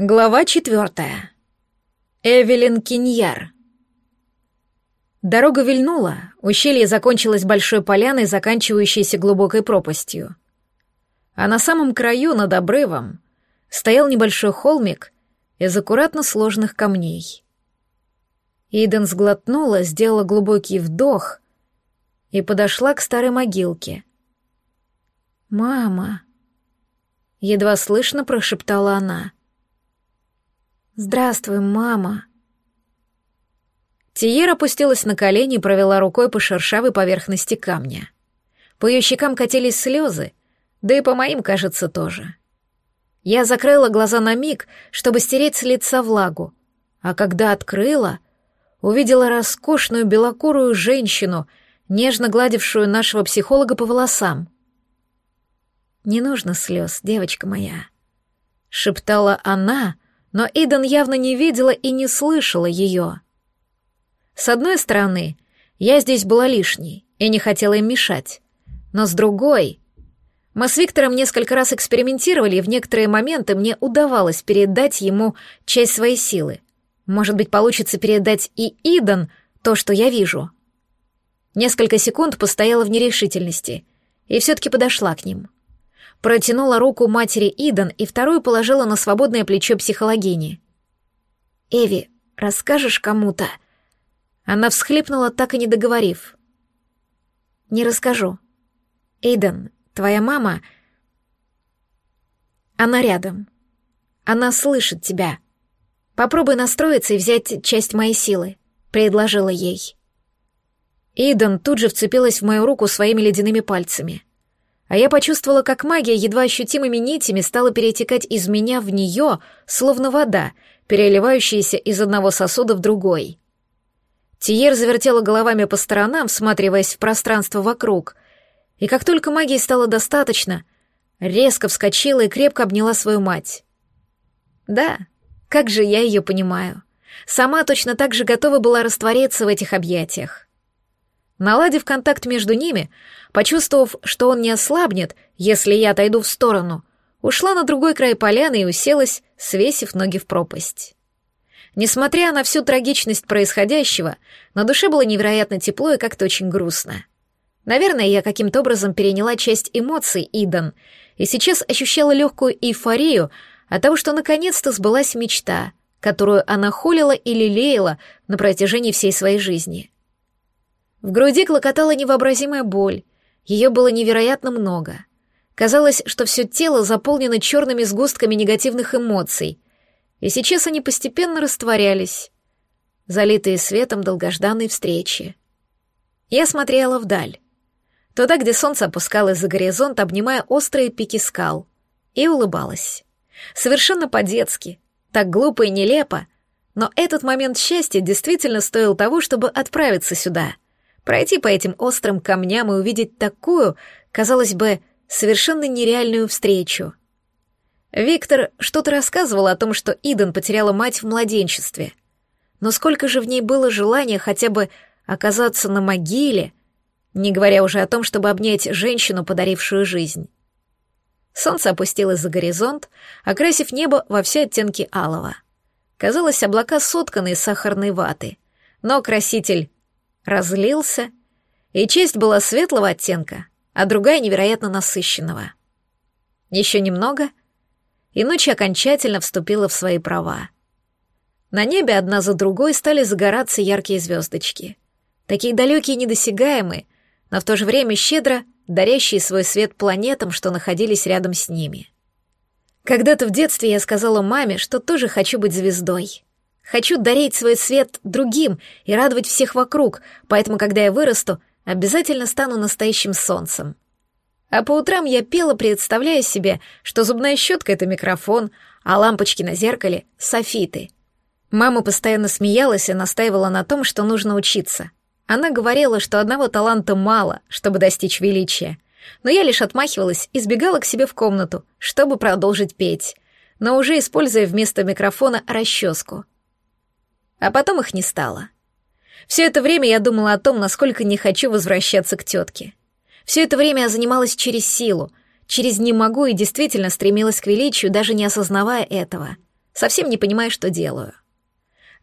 Глава четвертая. Эвелин Киньяр. Дорога вильнула, ущелье закончилось большой поляной, заканчивающейся глубокой пропастью. А на самом краю, над обрывом, стоял небольшой холмик из аккуратно сложных камней. Иден сглотнула, сделала глубокий вдох и подошла к старой могилке. «Мама!» — едва слышно прошептала она — «Здравствуй, мама!» Тиера опустилась на колени и провела рукой по шершавой поверхности камня. По ее щекам катились слезы, да и по моим, кажется, тоже. Я закрыла глаза на миг, чтобы стереть с лица влагу, а когда открыла, увидела роскошную белокурую женщину, нежно гладившую нашего психолога по волосам. «Не нужно слез, девочка моя», — шептала она, — но Иден явно не видела и не слышала ее. С одной стороны, я здесь была лишней и не хотела им мешать, но с другой... Мы с Виктором несколько раз экспериментировали, и в некоторые моменты мне удавалось передать ему часть своей силы. Может быть, получится передать и Иден то, что я вижу. Несколько секунд постояла в нерешительности и все-таки подошла к ним протянула руку матери Идан и вторую положила на свободное плечо психологини. «Эви, расскажешь кому-то?» Она всхлипнула, так и не договорив. «Не расскажу. Эйден, твоя мама...» «Она рядом. Она слышит тебя. Попробуй настроиться и взять часть моей силы», — предложила ей. Эйден тут же вцепилась в мою руку своими ледяными пальцами — а я почувствовала, как магия едва ощутимыми нитями стала перетекать из меня в нее, словно вода, переливающаяся из одного сосуда в другой. Тиер завертела головами по сторонам, всматриваясь в пространство вокруг, и как только магии стало достаточно, резко вскочила и крепко обняла свою мать. Да, как же я ее понимаю. Сама точно так же готова была раствориться в этих объятиях. Наладив контакт между ними, почувствовав, что он не ослабнет, если я отойду в сторону, ушла на другой край поляны и уселась, свесив ноги в пропасть. Несмотря на всю трагичность происходящего, на душе было невероятно тепло и как-то очень грустно. Наверное, я каким-то образом переняла часть эмоций Идан и сейчас ощущала легкую эйфорию от того, что наконец-то сбылась мечта, которую она холила и лелеяла на протяжении всей своей жизни — в груди клокотала невообразимая боль. Ее было невероятно много. Казалось, что все тело заполнено черными сгустками негативных эмоций, и сейчас они постепенно растворялись, залитые светом долгожданной встречи. Я смотрела вдаль, туда, где солнце опускалось за горизонт, обнимая острые пики скал, и улыбалась. Совершенно по-детски, так глупо и нелепо, но этот момент счастья действительно стоил того, чтобы отправиться сюда — пройти по этим острым камням и увидеть такую, казалось бы, совершенно нереальную встречу. Виктор что-то рассказывал о том, что Иден потеряла мать в младенчестве. Но сколько же в ней было желания хотя бы оказаться на могиле, не говоря уже о том, чтобы обнять женщину, подарившую жизнь. Солнце опустилось за горизонт, окрасив небо во все оттенки алого. Казалось, облака сотканы из сахарной ваты, но краситель разлился, и честь была светлого оттенка, а другая невероятно насыщенного. Еще немного, и ночь окончательно вступила в свои права. На небе одна за другой стали загораться яркие звездочки. Такие далекие и недосягаемые, но в то же время щедро дарящие свой свет планетам, что находились рядом с ними. Когда-то в детстве я сказала маме, что тоже хочу быть звездой. Хочу дарить свой свет другим и радовать всех вокруг, поэтому, когда я вырасту, обязательно стану настоящим солнцем. А по утрам я пела, представляя себе, что зубная щетка — это микрофон, а лампочки на зеркале — софиты. Мама постоянно смеялась и настаивала на том, что нужно учиться. Она говорила, что одного таланта мало, чтобы достичь величия. Но я лишь отмахивалась и сбегала к себе в комнату, чтобы продолжить петь, но уже используя вместо микрофона расческу — а потом их не стало. Все это время я думала о том, насколько не хочу возвращаться к тетке. Все это время я занималась через силу, через «не могу» и действительно стремилась к величию, даже не осознавая этого. совсем не понимая, что делаю.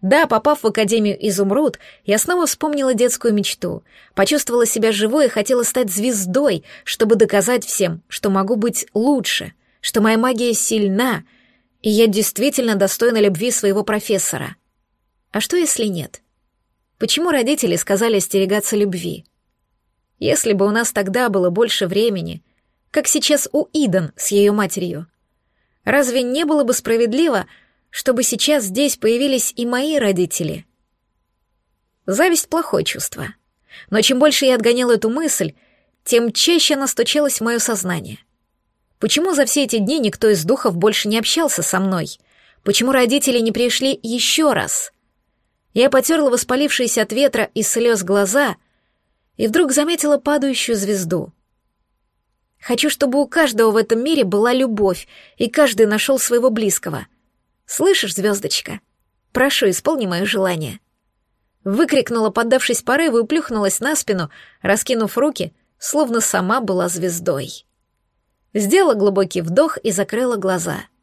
Да, попав в Академию Изумруд, я снова вспомнила детскую мечту, почувствовала себя живой и хотела стать звездой, чтобы доказать всем, что могу быть лучше, что моя магия сильна, и я действительно достойна любви своего профессора. А что, если нет? Почему родители сказали остерегаться любви? Если бы у нас тогда было больше времени, как сейчас у Идан с ее матерью, разве не было бы справедливо, чтобы сейчас здесь появились и мои родители? Зависть — плохое чувство. Но чем больше я отгонял эту мысль, тем чаще она стучалась в мое сознание. Почему за все эти дни никто из духов больше не общался со мной? Почему родители не пришли еще раз? Я потерла воспалившиеся от ветра и слез глаза и вдруг заметила падающую звезду. Хочу, чтобы у каждого в этом мире была любовь, и каждый нашел своего близкого. Слышишь, звездочка? Прошу, исполни мое желание. Выкрикнула, поддавшись порыву, и плюхнулась на спину, раскинув руки, словно сама была звездой. Сделала глубокий вдох и закрыла глаза —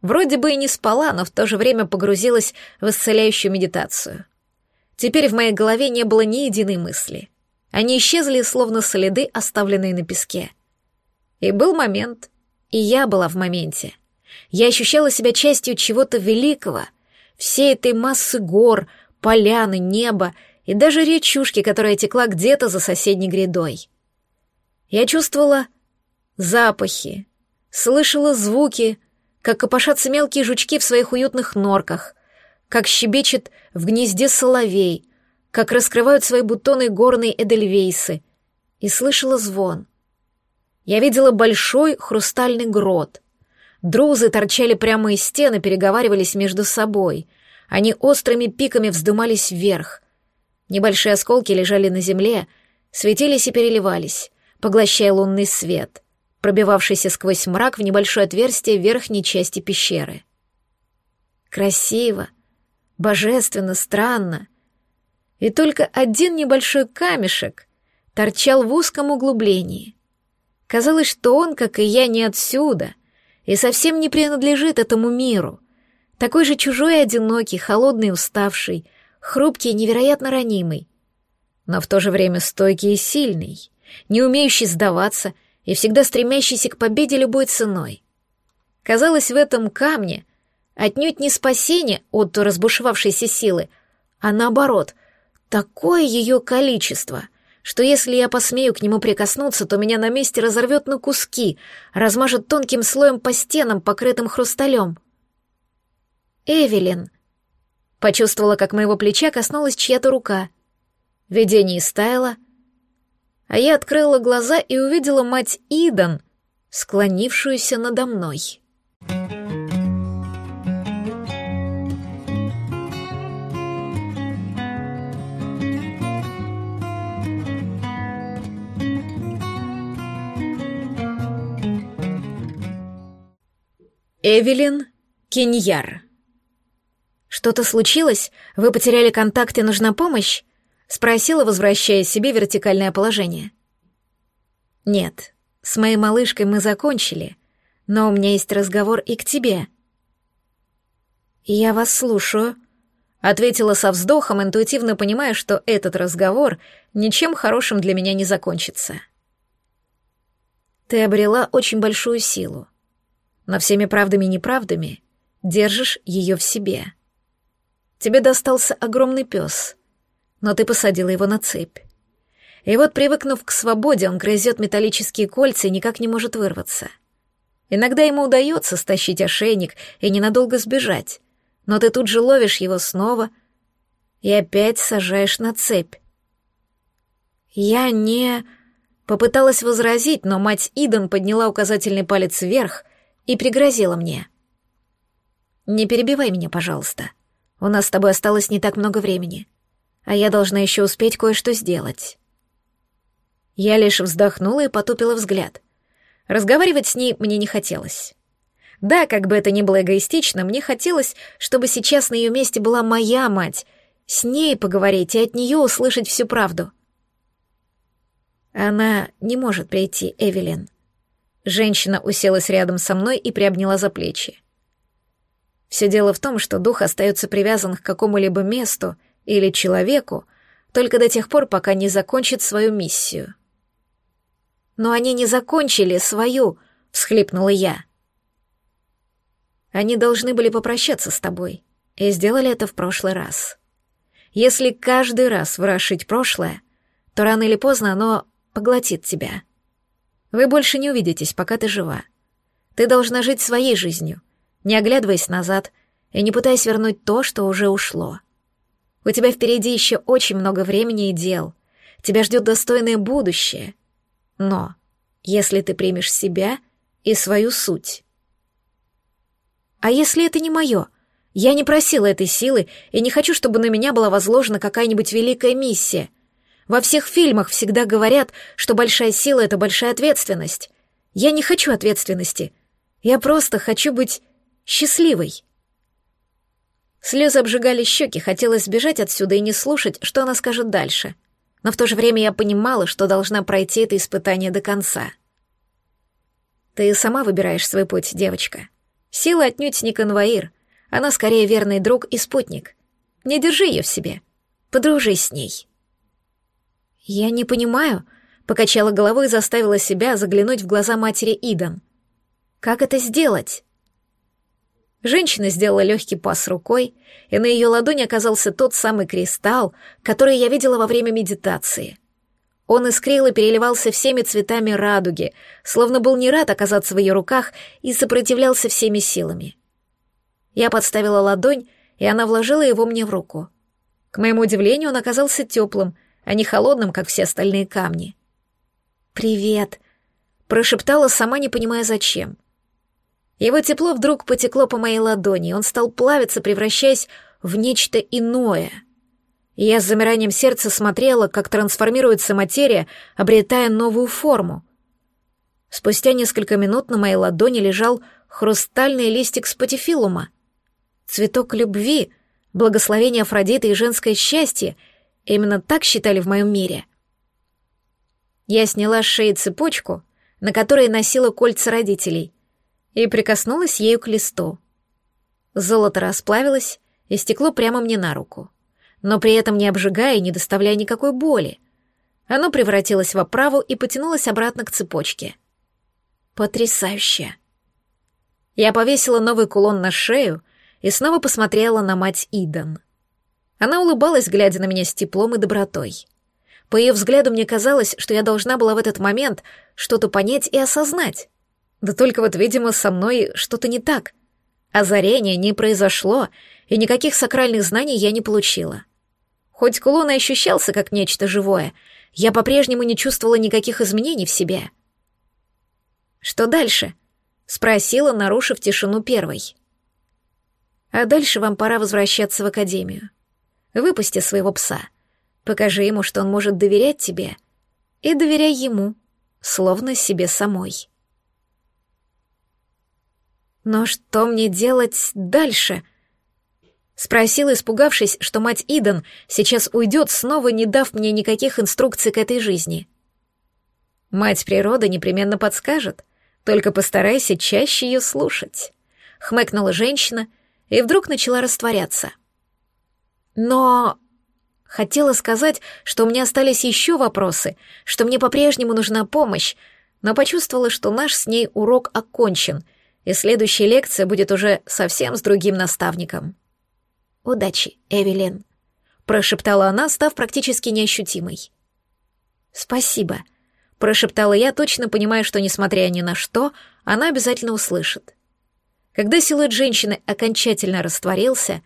Вроде бы и не спала, но в то же время погрузилась в исцеляющую медитацию. Теперь в моей голове не было ни единой мысли. Они исчезли, словно следы, оставленные на песке. И был момент, и я была в моменте. Я ощущала себя частью чего-то великого, всей этой массы гор, поляны, неба и даже речушки, которая текла где-то за соседней грядой. Я чувствовала запахи, слышала звуки, как копошатся мелкие жучки в своих уютных норках, как щебечет в гнезде соловей, как раскрывают свои бутоны горные эдельвейсы, и слышала звон. Я видела большой хрустальный грот. Друзы торчали прямо из стены, переговаривались между собой. Они острыми пиками вздымались вверх. Небольшие осколки лежали на земле, светились и переливались, поглощая лунный свет — пробивавшийся сквозь мрак в небольшое отверстие верхней части пещеры. Красиво, божественно, странно. И только один небольшой камешек торчал в узком углублении. Казалось, что он, как и я, не отсюда и совсем не принадлежит этому миру. Такой же чужой одинокий, холодный уставший, хрупкий и невероятно ранимый. Но в то же время стойкий и сильный, не умеющий сдаваться — и всегда стремящийся к победе любой ценой. Казалось, в этом камне отнюдь не спасение от разбушевавшейся силы, а наоборот, такое ее количество, что если я посмею к нему прикоснуться, то меня на месте разорвет на куски, размажет тонким слоем по стенам, покрытым хрусталем. «Эвелин!» Почувствовала, как моего плеча коснулась чья-то рука. Видение стаяло, а я открыла глаза и увидела мать Идан, склонившуюся надо мной. Эвелин Киньяр. Что-то случилось? Вы потеряли контакт и нужна помощь? Спросила, возвращая себе вертикальное положение. «Нет, с моей малышкой мы закончили, но у меня есть разговор и к тебе». «Я вас слушаю», — ответила со вздохом, интуитивно понимая, что этот разговор ничем хорошим для меня не закончится. «Ты обрела очень большую силу, но всеми правдами и неправдами держишь ее в себе. Тебе достался огромный пес, но ты посадила его на цепь. И вот, привыкнув к свободе, он грызет металлические кольца и никак не может вырваться. Иногда ему удается стащить ошейник и ненадолго сбежать, но ты тут же ловишь его снова и опять сажаешь на цепь. Я не... Попыталась возразить, но мать Иден подняла указательный палец вверх и пригрозила мне. «Не перебивай меня, пожалуйста. У нас с тобой осталось не так много времени а я должна еще успеть кое-что сделать. Я лишь вздохнула и потупила взгляд. Разговаривать с ней мне не хотелось. Да, как бы это ни было эгоистично, мне хотелось, чтобы сейчас на ее месте была моя мать, с ней поговорить и от нее услышать всю правду. Она не может прийти, Эвелин. Женщина уселась рядом со мной и приобняла за плечи. Все дело в том, что дух остается привязан к какому-либо месту или человеку только до тех пор, пока не закончит свою миссию. «Но они не закончили свою», — всхлипнула я. «Они должны были попрощаться с тобой, и сделали это в прошлый раз. Если каждый раз ворошить прошлое, то рано или поздно оно поглотит тебя. Вы больше не увидитесь, пока ты жива. Ты должна жить своей жизнью, не оглядываясь назад и не пытаясь вернуть то, что уже ушло. У тебя впереди еще очень много времени и дел. Тебя ждет достойное будущее. Но если ты примешь себя и свою суть... А если это не мое? Я не просила этой силы и не хочу, чтобы на меня была возложена какая-нибудь великая миссия. Во всех фильмах всегда говорят, что большая сила — это большая ответственность. Я не хочу ответственности. Я просто хочу быть счастливой. Слезы обжигали щеки, хотелось сбежать отсюда и не слушать, что она скажет дальше. Но в то же время я понимала, что должна пройти это испытание до конца. Ты сама выбираешь свой путь, девочка. Сила отнюдь не конвоир. Она скорее верный друг и спутник. Не держи ее в себе. Подружись с ней. Я не понимаю, покачала головой и заставила себя заглянуть в глаза матери Идан. Как это сделать? Женщина сделала легкий пас рукой, и на ее ладони оказался тот самый кристалл, который я видела во время медитации. Он искрил и переливался всеми цветами радуги, словно был не рад оказаться в ее руках и сопротивлялся всеми силами. Я подставила ладонь, и она вложила его мне в руку. К моему удивлению, он оказался теплым, а не холодным, как все остальные камни. «Привет», — прошептала, сама не понимая зачем — его тепло вдруг потекло по моей ладони, он стал плавиться, превращаясь в нечто иное. Я с замиранием сердца смотрела, как трансформируется материя, обретая новую форму. Спустя несколько минут на моей ладони лежал хрустальный листик спатифилума. Цветок любви, благословение Афродиты и женское счастье — именно так считали в моем мире. Я сняла с шеи цепочку, на которой носила кольца родителей — и прикоснулась ею к листу. Золото расплавилось и стекло прямо мне на руку, но при этом не обжигая и не доставляя никакой боли. Оно превратилось в оправу и потянулось обратно к цепочке. Потрясающе! Я повесила новый кулон на шею и снова посмотрела на мать Идан. Она улыбалась, глядя на меня с теплом и добротой. По ее взгляду мне казалось, что я должна была в этот момент что-то понять и осознать. Да только вот, видимо, со мной что-то не так. Озарения не произошло, и никаких сакральных знаний я не получила. Хоть кулон и ощущался как нечто живое, я по-прежнему не чувствовала никаких изменений в себе. «Что дальше?» — спросила, нарушив тишину первой. «А дальше вам пора возвращаться в академию. Выпусти своего пса. Покажи ему, что он может доверять тебе, и доверяй ему, словно себе самой». Но что мне делать дальше? Спросила, испугавшись, что мать Иден сейчас уйдет, снова не дав мне никаких инструкций к этой жизни. Мать природа непременно подскажет, только постарайся чаще ее слушать. Хмыкнула женщина и вдруг начала растворяться. Но хотела сказать, что у меня остались еще вопросы, что мне по-прежнему нужна помощь, но почувствовала, что наш с ней урок окончен — и следующая лекция будет уже совсем с другим наставником. «Удачи, Эвелин», — прошептала она, став практически неощутимой. «Спасибо», — прошептала я, точно понимая, что, несмотря ни на что, она обязательно услышит. Когда силуэт женщины окончательно растворился,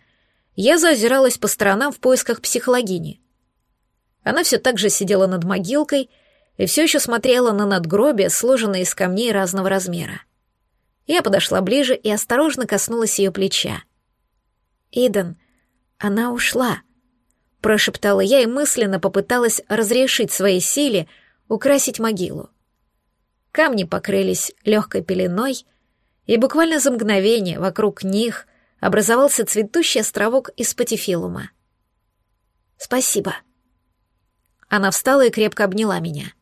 я зазиралась по сторонам в поисках психологини. Она все так же сидела над могилкой и все еще смотрела на надгробие, сложенное из камней разного размера. Я подошла ближе и осторожно коснулась ее плеча. «Иден, она ушла», — прошептала я и мысленно попыталась разрешить своей силе украсить могилу. Камни покрылись легкой пеленой, и буквально за мгновение вокруг них образовался цветущий островок из патифилума. «Спасибо». Она встала и крепко обняла меня.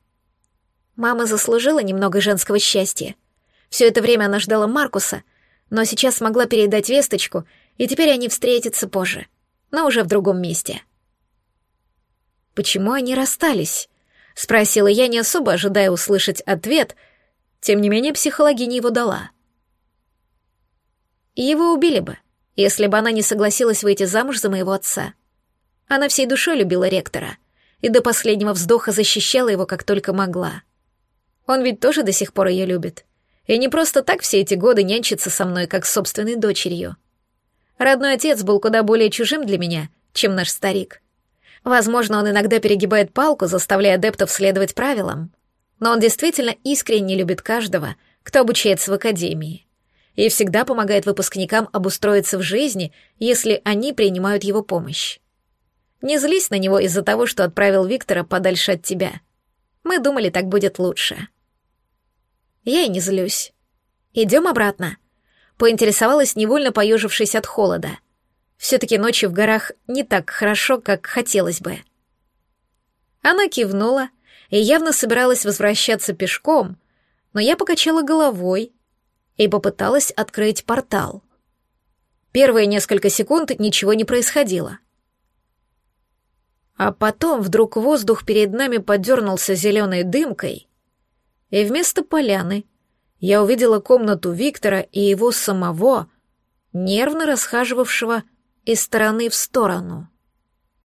Мама заслужила немного женского счастья. Все это время она ждала Маркуса, но сейчас смогла передать весточку, и теперь они встретятся позже, но уже в другом месте. «Почему они расстались?» — спросила я, не особо ожидая услышать ответ, тем не менее психологиня его дала. Его убили бы, если бы она не согласилась выйти замуж за моего отца. Она всей душой любила ректора и до последнего вздоха защищала его, как только могла. Он ведь тоже до сих пор ее любит. И не просто так все эти годы нянчится со мной, как с собственной дочерью. Родной отец был куда более чужим для меня, чем наш старик. Возможно, он иногда перегибает палку, заставляя адептов следовать правилам. Но он действительно искренне любит каждого, кто обучается в академии. И всегда помогает выпускникам обустроиться в жизни, если они принимают его помощь. Не злись на него из-за того, что отправил Виктора подальше от тебя. Мы думали, так будет лучше. Я и не злюсь. Идем обратно. Поинтересовалась, невольно поежившись от холода. Все-таки ночью в горах не так хорошо, как хотелось бы. Она кивнула и явно собиралась возвращаться пешком, но я покачала головой и попыталась открыть портал. Первые несколько секунд ничего не происходило. А потом вдруг воздух перед нами подернулся зеленой дымкой, и вместо поляны я увидела комнату Виктора и его самого, нервно расхаживавшего из стороны в сторону.